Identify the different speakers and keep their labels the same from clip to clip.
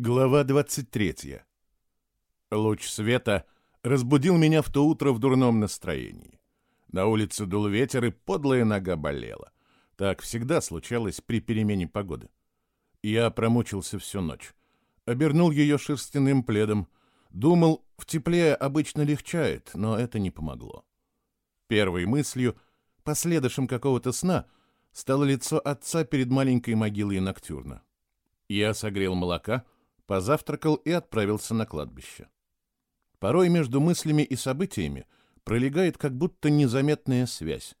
Speaker 1: Глава 23. Луч света разбудил меня в то утро в дурном настроении. На улице дул ветер, и подлая нога болела. Так всегда случалось при перемене погоды. Я промучился всю ночь. Обернул ее шерстяным пледом. Думал, в тепле обычно легчает, но это не помогло. Первой мыслью, последующим какого-то сна, стало лицо отца перед маленькой могилой Ноктюрна. Я согрел молока — позавтракал и отправился на кладбище. Порой между мыслями и событиями пролегает как будто незаметная связь,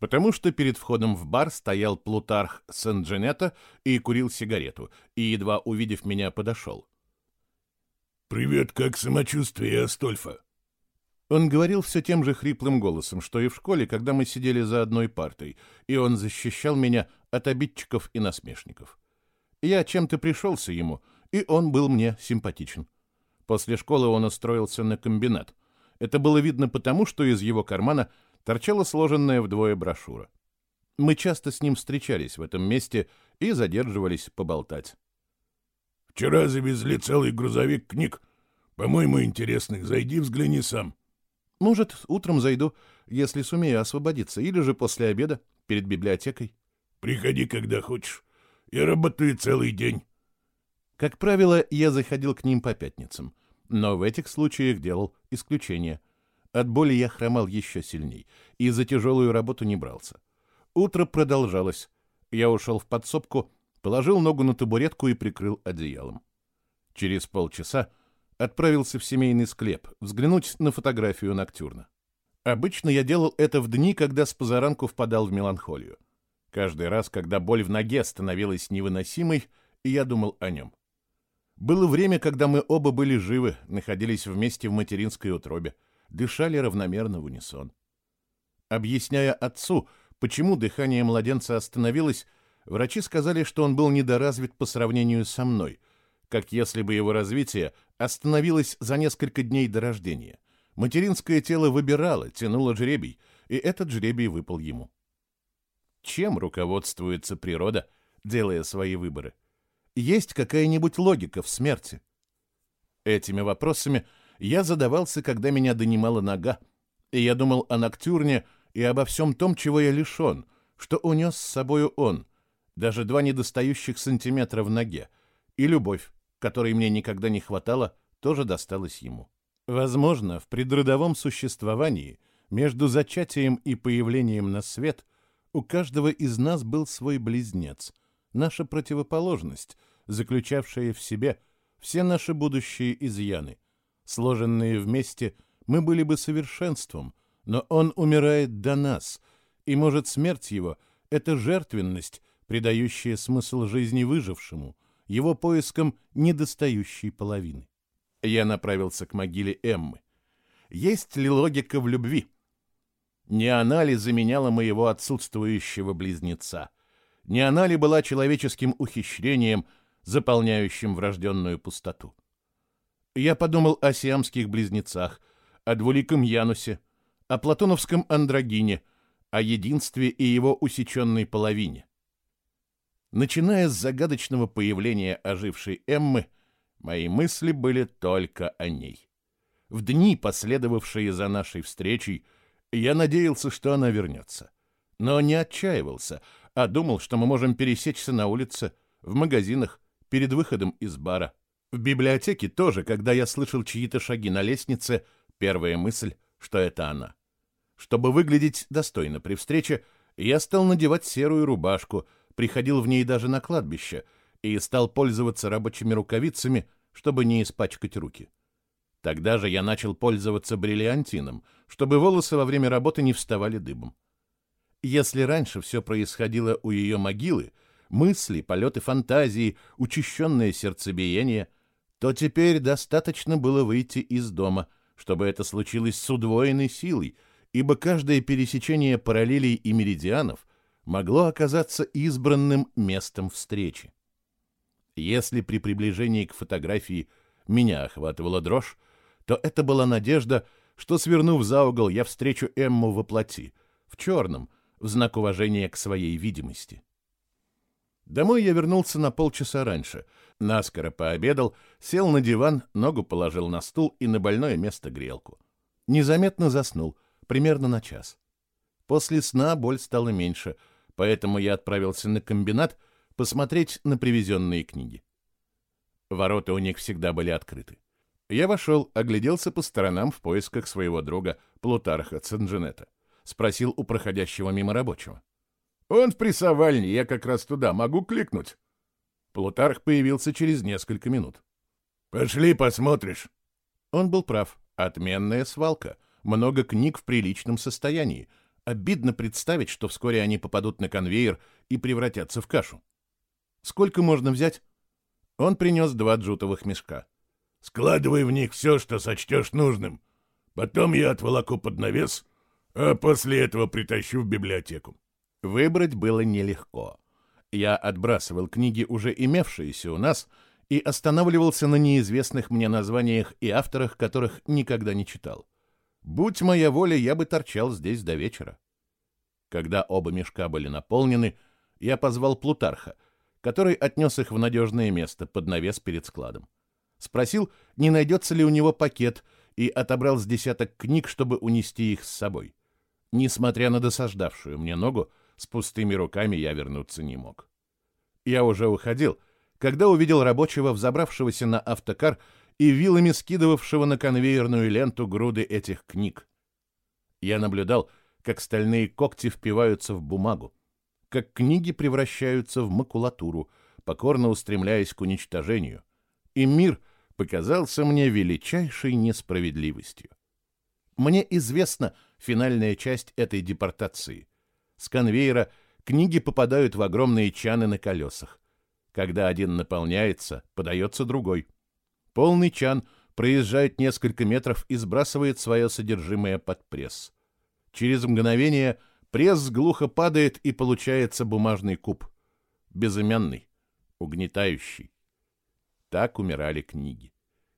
Speaker 1: потому что перед входом в бар стоял Плутарх Сен-Дженета и курил сигарету, и, едва увидев меня, подошел.
Speaker 2: «Привет, как самочувствие, Астольфа?»
Speaker 1: Он говорил все тем же хриплым голосом, что и в школе, когда мы сидели за одной партой, и он защищал меня от обидчиков и насмешников. Я чем-то пришелся ему, и он был мне симпатичен. После школы он устроился на комбинат. Это было видно потому, что из его кармана торчала сложенная вдвое брошюра. Мы часто с ним встречались в этом месте и задерживались поболтать.
Speaker 2: «Вчера завезли целый грузовик книг. По-моему, интересных. Зайди, взгляни сам».
Speaker 1: «Может, утром зайду, если сумею освободиться, или же после обеда, перед библиотекой».
Speaker 2: «Приходи, когда хочешь. Я работаю целый день».
Speaker 1: Как правило, я заходил к ним по пятницам, но в этих случаях делал исключение. От боли я хромал еще сильней и за тяжелую работу не брался. Утро продолжалось. Я ушел в подсобку, положил ногу на табуретку и прикрыл одеялом. Через полчаса отправился в семейный склеп взглянуть на фотографию Ноктюрна. Обычно я делал это в дни, когда с позаранку впадал в меланхолию. Каждый раз, когда боль в ноге становилась невыносимой, я думал о нем. Было время, когда мы оба были живы, находились вместе в материнской утробе, дышали равномерно в унисон. Объясняя отцу, почему дыхание младенца остановилось, врачи сказали, что он был недоразвит по сравнению со мной, как если бы его развитие остановилось за несколько дней до рождения. Материнское тело выбирало, тянуло жребий, и этот жребий выпал ему. Чем руководствуется природа, делая свои выборы? Есть какая-нибудь логика в смерти? Этими вопросами я задавался, когда меня донимала нога, и я думал о Ноктюрне и обо всем том, чего я лишен, что унес с собою он, даже два недостающих сантиметра в ноге, и любовь, которой мне никогда не хватало, тоже досталась ему. Возможно, в предродовом существовании, между зачатием и появлением на свет, у каждого из нас был свой близнец — наша противоположность, заключавшая в себе все наши будущие изъяны. Сложенные вместе, мы были бы совершенством, но он умирает до нас, и, может, смерть его — это жертвенность, придающая смысл жизни выжившему, его поиском недостающей половины. Я направился к могиле Эммы. Есть ли логика в любви? Не она ли заменяла моего отсутствующего близнеца — не она ли была человеческим ухищрением, заполняющим врожденную пустоту? Я подумал о сиамских близнецах, о двуликом Янусе, о платоновском андрогине, о единстве и его усеченной половине. Начиная с загадочного появления ожившей Эммы, мои мысли были только о ней. В дни, последовавшие за нашей встречей, я надеялся, что она вернется. Но не отчаивался — а думал, что мы можем пересечься на улице, в магазинах, перед выходом из бара. В библиотеке тоже, когда я слышал чьи-то шаги на лестнице, первая мысль, что это она. Чтобы выглядеть достойно при встрече, я стал надевать серую рубашку, приходил в ней даже на кладбище и стал пользоваться рабочими рукавицами, чтобы не испачкать руки. Тогда же я начал пользоваться бриллиантином, чтобы волосы во время работы не вставали дыбом. Если раньше все происходило у ее могилы, мысли, полеты фантазии, учащенное сердцебиение, то теперь достаточно было выйти из дома, чтобы это случилось с удвоенной силой, ибо каждое пересечение параллелей и меридианов могло оказаться избранным местом встречи. Если при приближении к фотографии меня охватывала дрожь, то это была надежда, что, свернув за угол, я встречу Эмму во плоти, в черном, в знак уважения к своей видимости. Домой я вернулся на полчаса раньше. Наскоро пообедал, сел на диван, ногу положил на стул и на больное место грелку. Незаметно заснул, примерно на час. После сна боль стала меньше, поэтому я отправился на комбинат посмотреть на привезенные книги. Ворота у них всегда были открыты. Я вошел, огляделся по сторонам в поисках своего друга Плутарха Цинжинета. Спросил у проходящего мимо рабочего. «Он в прессовальне, я как раз туда. Могу кликнуть?» Плутарх появился через несколько минут.
Speaker 2: «Пошли, посмотришь».
Speaker 1: Он был прав. Отменная свалка. Много книг в приличном состоянии. Обидно представить, что вскоре они попадут на конвейер и превратятся в кашу. «Сколько можно взять?» Он принес два джутовых мешка.
Speaker 2: «Складывай в них все, что сочтешь нужным. Потом я отволоку под навес, а после этого притащу в библиотеку».
Speaker 1: Выбрать было нелегко. Я отбрасывал книги, уже имевшиеся у нас, и останавливался на неизвестных мне названиях и авторах, которых никогда не читал. Будь моя воля, я бы торчал здесь до вечера. Когда оба мешка были наполнены, я позвал Плутарха, который отнес их в надежное место под навес перед складом. Спросил, не найдется ли у него пакет, и отобрал с десяток книг, чтобы унести их с собой. Несмотря на досаждавшую мне ногу, с пустыми руками я вернуться не мог. Я уже уходил, когда увидел рабочего, взобравшегося на автокар и вилами скидывавшего на конвейерную ленту груды этих книг. Я наблюдал, как стальные когти впиваются в бумагу, как книги превращаются в макулатуру, покорно устремляясь к уничтожению, и мир показался мне величайшей несправедливостью. Мне известна финальная часть этой депортации. С конвейера книги попадают в огромные чаны на колесах. Когда один наполняется, подается другой. Полный чан проезжает несколько метров и сбрасывает свое содержимое под пресс. Через мгновение пресс глухо падает и получается бумажный куб. Безымянный, угнетающий. Так умирали книги.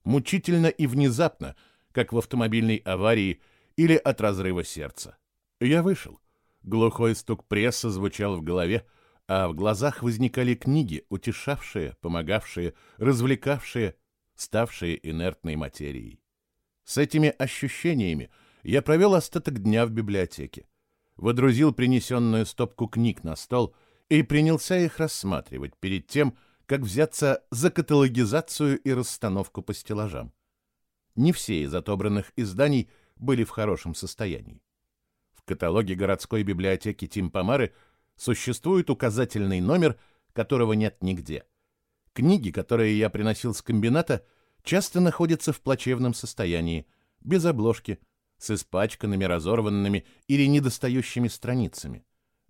Speaker 1: Мучительно и внезапно, как в автомобильной аварии или от разрыва сердца. Я вышел. Глухой стук пресса звучал в голове, а в глазах возникали книги, утешавшие, помогавшие, развлекавшие, ставшие инертной материей. С этими ощущениями я провел остаток дня в библиотеке. Водрузил принесенную стопку книг на стол и принялся их рассматривать перед тем, как взяться за каталогизацию и расстановку по стеллажам. Не все из отобранных изданий были в хорошем состоянии каталоге городской библиотеки Тимпомары существует указательный номер, которого нет нигде. Книги, которые я приносил с комбината, часто находятся в плачевном состоянии, без обложки, с испачканными, разорванными или недостающими страницами.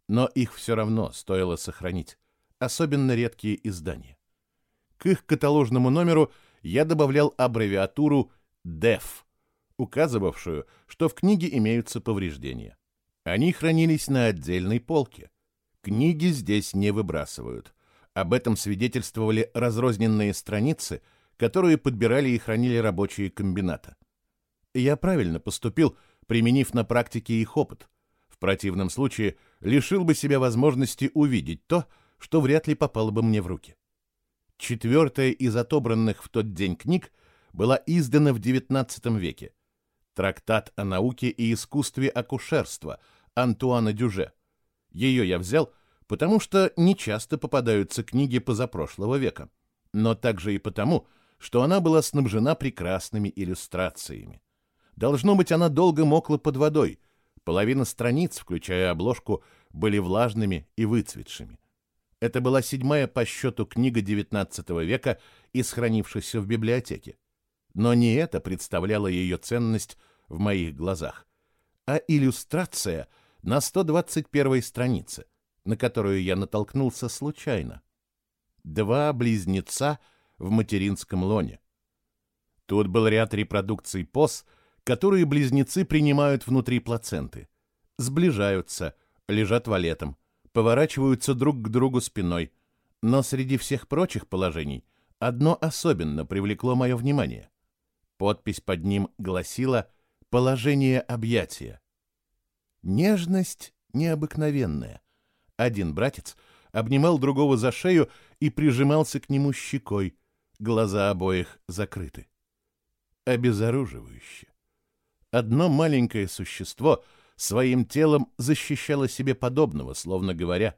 Speaker 1: Но их все равно стоило сохранить, особенно редкие издания. К их каталожному номеру я добавлял аббревиатуру DEF, указывавшую, что в книге имеются повреждения. Они хранились на отдельной полке. Книги здесь не выбрасывают. Об этом свидетельствовали разрозненные страницы, которые подбирали и хранили рабочие комбината. Я правильно поступил, применив на практике их опыт. В противном случае лишил бы себя возможности увидеть то, что вряд ли попало бы мне в руки. Четвертая из отобранных в тот день книг была издана в XIX веке. Трактат о науке и искусстве акушерства – Антуана Дюже. Ее я взял, потому что нечасто попадаются книги позапрошлого века, но также и потому, что она была снабжена прекрасными иллюстрациями. Должно быть, она долго мокла под водой. Половина страниц, включая обложку, были влажными и выцветшими. Это была седьмая по счету книга XIX века из хранившихся в библиотеке. Но не это представляло ее ценность в моих глазах, а иллюстрация — на 121 странице, на которую я натолкнулся случайно. Два близнеца в материнском лоне. Тут был ряд репродукций поз, которые близнецы принимают внутри плаценты. Сближаются, лежат валетом, поворачиваются друг к другу спиной. Но среди всех прочих положений одно особенно привлекло мое внимание. Подпись под ним гласила «Положение объятия». Нежность необыкновенная. Один братец обнимал другого за шею и прижимался к нему щекой, глаза обоих закрыты. Обезоруживающе. Одно маленькое существо своим телом защищало себе подобного, словно говоря,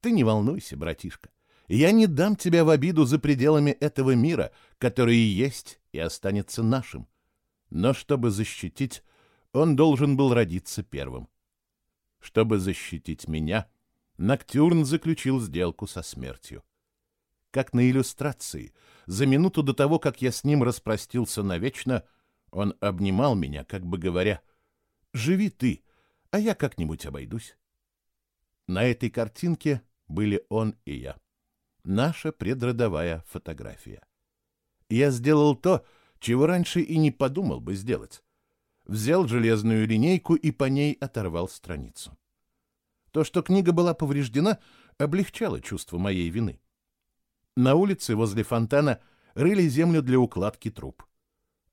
Speaker 1: «Ты не волнуйся, братишка, я не дам тебя в обиду за пределами этого мира, который и есть и останется нашим. Но чтобы защитить, он должен был родиться первым. Чтобы защитить меня, Ноктюрн заключил сделку со смертью. Как на иллюстрации, за минуту до того, как я с ним распростился навечно, он обнимал меня, как бы говоря, «Живи ты, а я как-нибудь обойдусь». На этой картинке были он и я наша предродовая фотография. Я сделал то, чего раньше и не подумал бы сделать. Взял железную линейку и по ней оторвал страницу. То, что книга была повреждена, облегчало чувство моей вины. На улице возле фонтана рыли землю для укладки труб.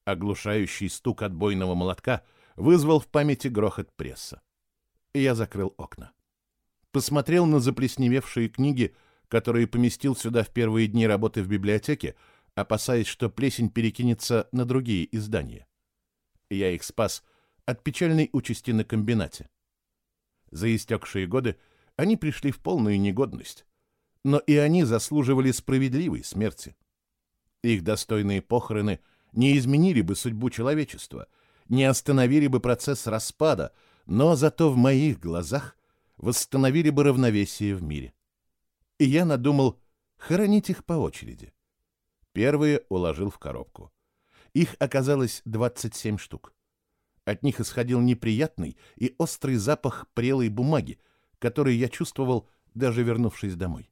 Speaker 1: Оглушающий стук отбойного молотка вызвал в памяти грохот пресса. Я закрыл окна. Посмотрел на заплесневевшие книги, которые поместил сюда в первые дни работы в библиотеке, опасаясь, что плесень перекинется на другие издания. Я их спас от печальной участи на комбинате. За истекшие годы они пришли в полную негодность, но и они заслуживали справедливой смерти. Их достойные похороны не изменили бы судьбу человечества, не остановили бы процесс распада, но зато в моих глазах восстановили бы равновесие в мире и я надумал хоронить их по очереди. Первые уложил в коробку. Их оказалось 27 штук. От них исходил неприятный и острый запах прелой бумаги, который я чувствовал, даже вернувшись домой.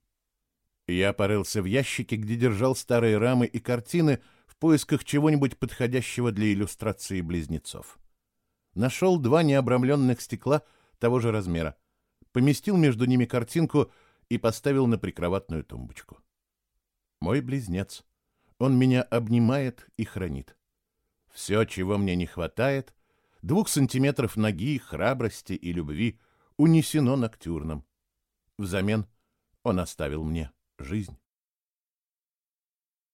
Speaker 1: Я порылся в ящике, где держал старые рамы и картины в поисках чего-нибудь подходящего для иллюстрации близнецов. Нашел два необрамленных стекла того же размера, поместил между ними картинку и поставил на прикроватную тумбочку. Мой близнец. Он меня обнимает и хранит. Все, чего мне не хватает, двух сантиметров ноги, храбрости и любви, унесено ноктюрном. Взамен он оставил мне жизнь.